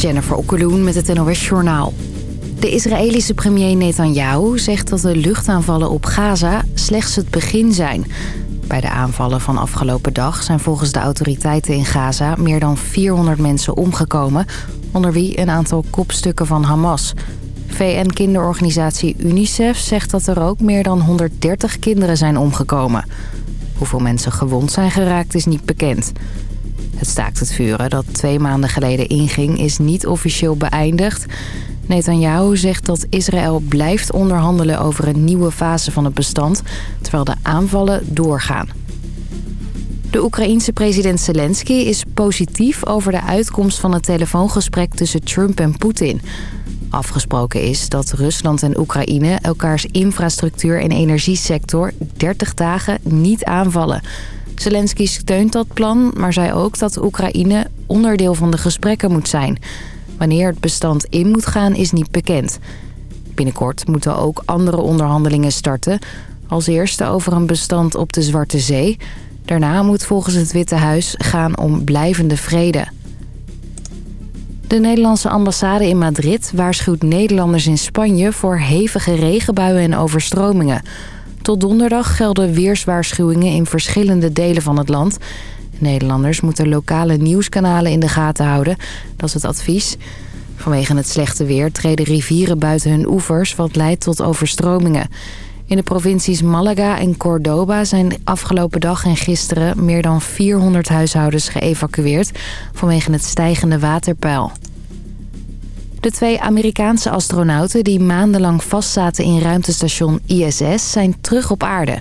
Jennifer Okkeloen met het NOS Journaal. De Israëlische premier Netanyahu zegt dat de luchtaanvallen op Gaza slechts het begin zijn. Bij de aanvallen van afgelopen dag zijn volgens de autoriteiten in Gaza... meer dan 400 mensen omgekomen, onder wie een aantal kopstukken van Hamas. VN-kinderorganisatie UNICEF zegt dat er ook meer dan 130 kinderen zijn omgekomen. Hoeveel mensen gewond zijn geraakt is niet bekend. Het staakt het vuren dat twee maanden geleden inging is niet officieel beëindigd. Netanyahu zegt dat Israël blijft onderhandelen over een nieuwe fase van het bestand... terwijl de aanvallen doorgaan. De Oekraïense president Zelensky is positief over de uitkomst van het telefoongesprek tussen Trump en Poetin. Afgesproken is dat Rusland en Oekraïne elkaars infrastructuur en energiesector 30 dagen niet aanvallen... Zelensky steunt dat plan, maar zei ook dat Oekraïne onderdeel van de gesprekken moet zijn. Wanneer het bestand in moet gaan is niet bekend. Binnenkort moeten ook andere onderhandelingen starten. Als eerste over een bestand op de Zwarte Zee. Daarna moet volgens het Witte Huis gaan om blijvende vrede. De Nederlandse ambassade in Madrid waarschuwt Nederlanders in Spanje... voor hevige regenbuien en overstromingen... Tot donderdag gelden weerswaarschuwingen in verschillende delen van het land. Nederlanders moeten lokale nieuwskanalen in de gaten houden. Dat is het advies. Vanwege het slechte weer treden rivieren buiten hun oevers... wat leidt tot overstromingen. In de provincies Malaga en Cordoba zijn afgelopen dag en gisteren... meer dan 400 huishoudens geëvacueerd vanwege het stijgende waterpeil. De twee Amerikaanse astronauten die maandenlang vastzaten in ruimtestation ISS zijn terug op aarde.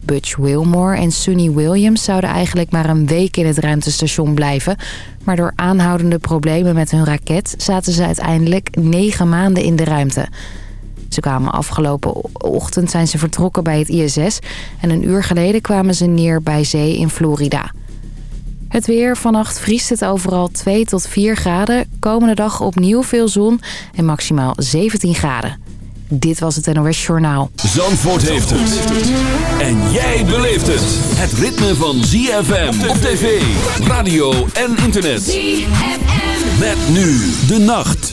Butch Wilmore en Sunny Williams zouden eigenlijk maar een week in het ruimtestation blijven. Maar door aanhoudende problemen met hun raket zaten ze uiteindelijk negen maanden in de ruimte. Ze kwamen afgelopen ochtend zijn ze vertrokken bij het ISS en een uur geleden kwamen ze neer bij zee in Florida. Het weer. Vannacht vriest het overal 2 tot 4 graden. Komende dag opnieuw veel zon en maximaal 17 graden. Dit was het NOS Journaal. Zandvoort heeft het. En jij beleeft het. Het ritme van ZFM op tv, radio en internet. ZFM. Met nu de nacht.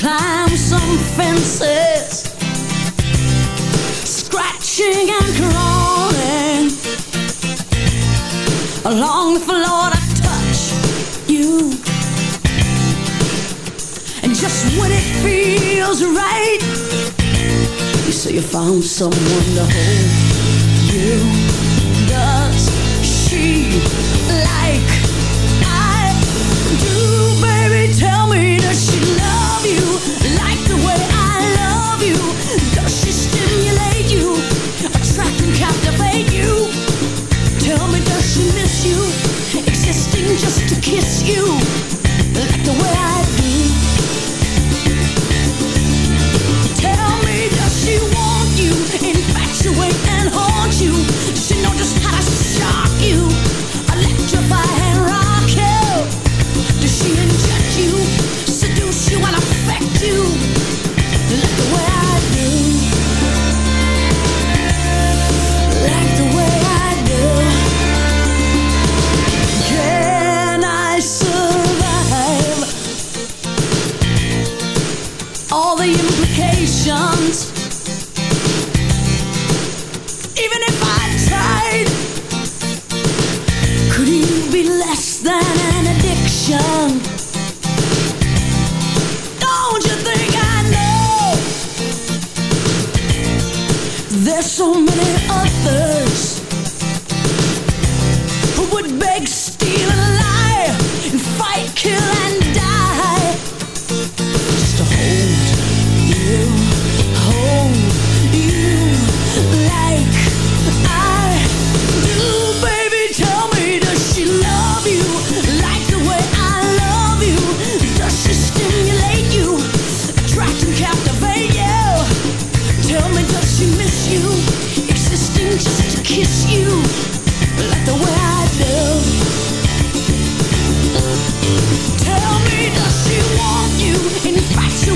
climb some fences, scratching and crawling along the floor I touch you. And just when it feels right, you say you found someone to hold you.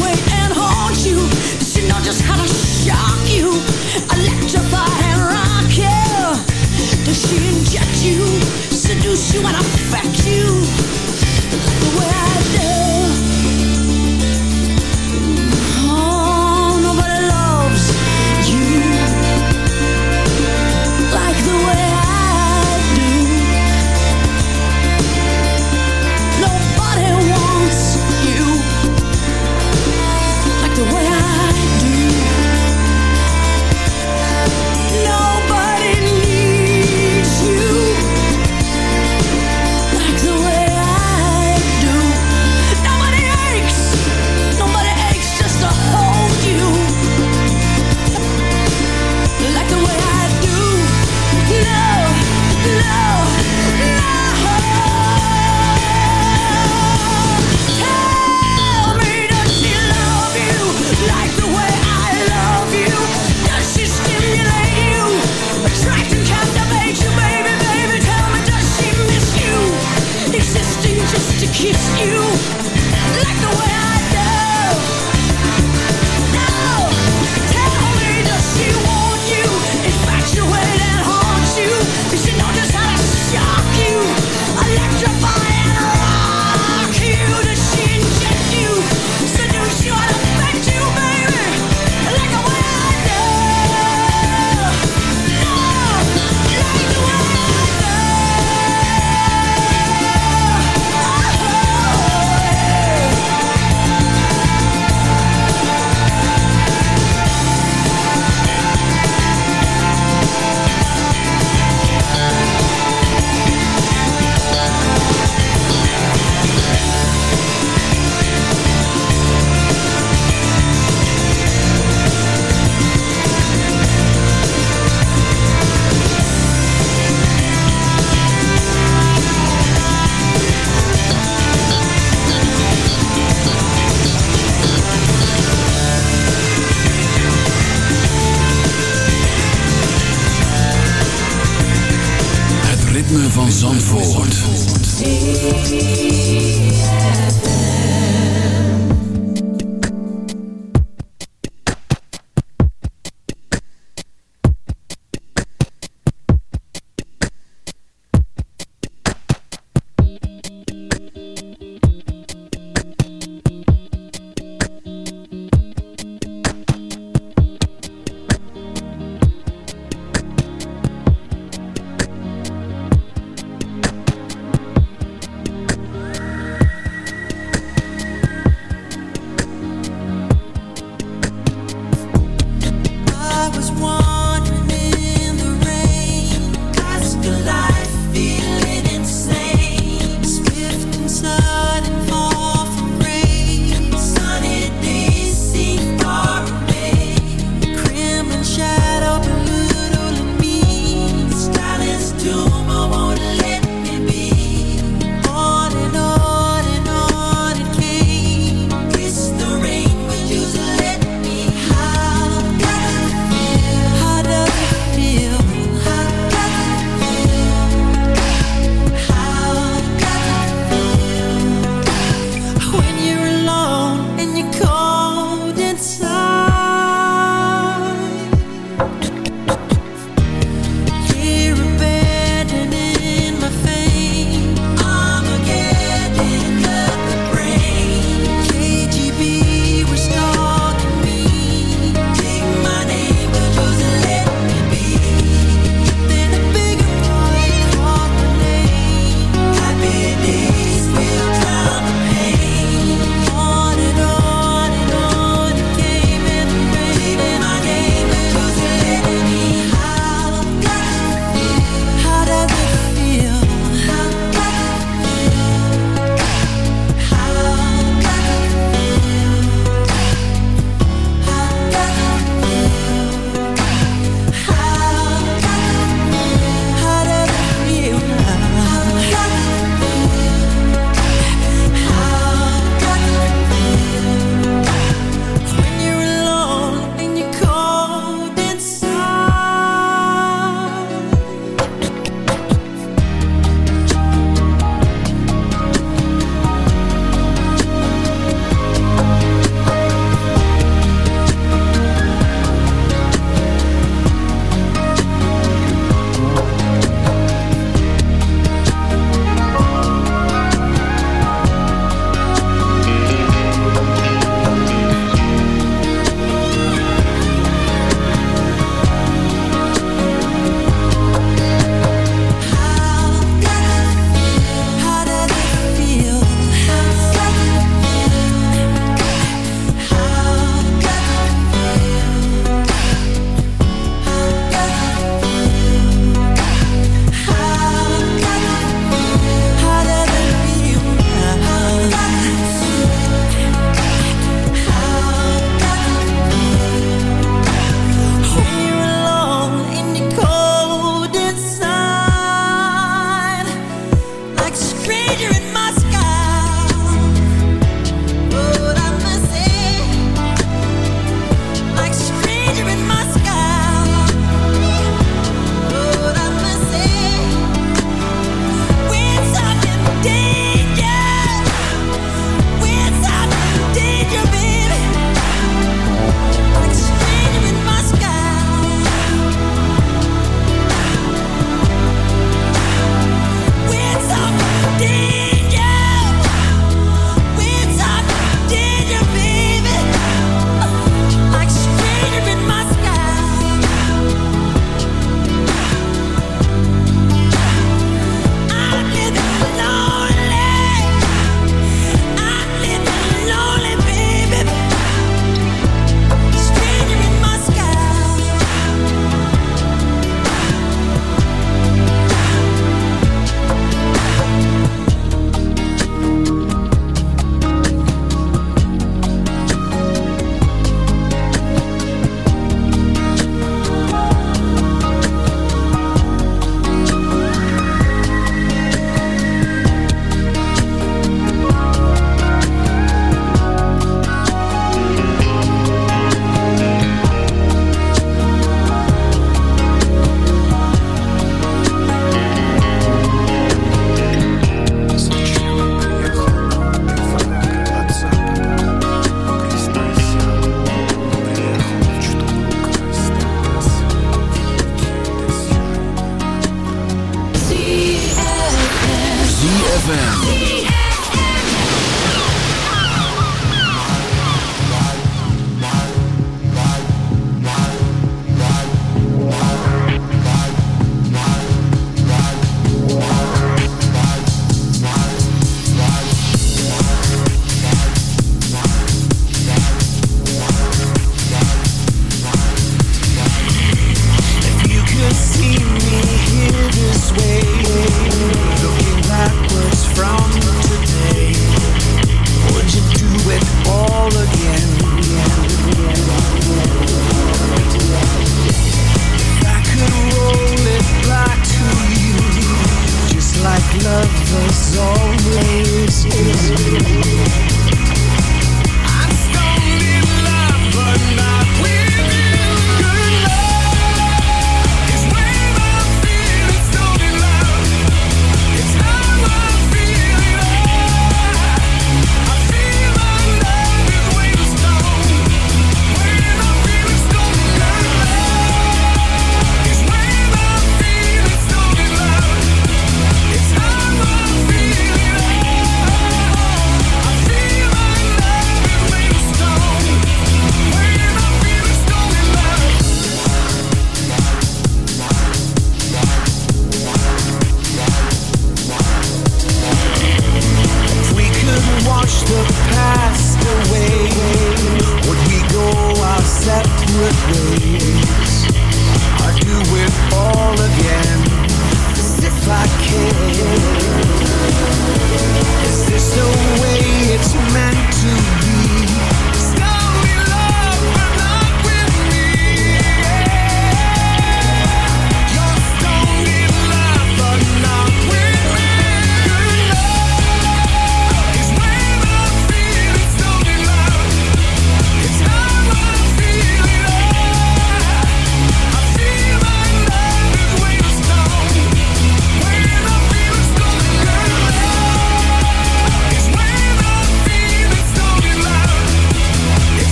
wait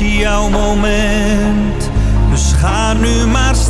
is jouw moment. Dus ga nu maar staan.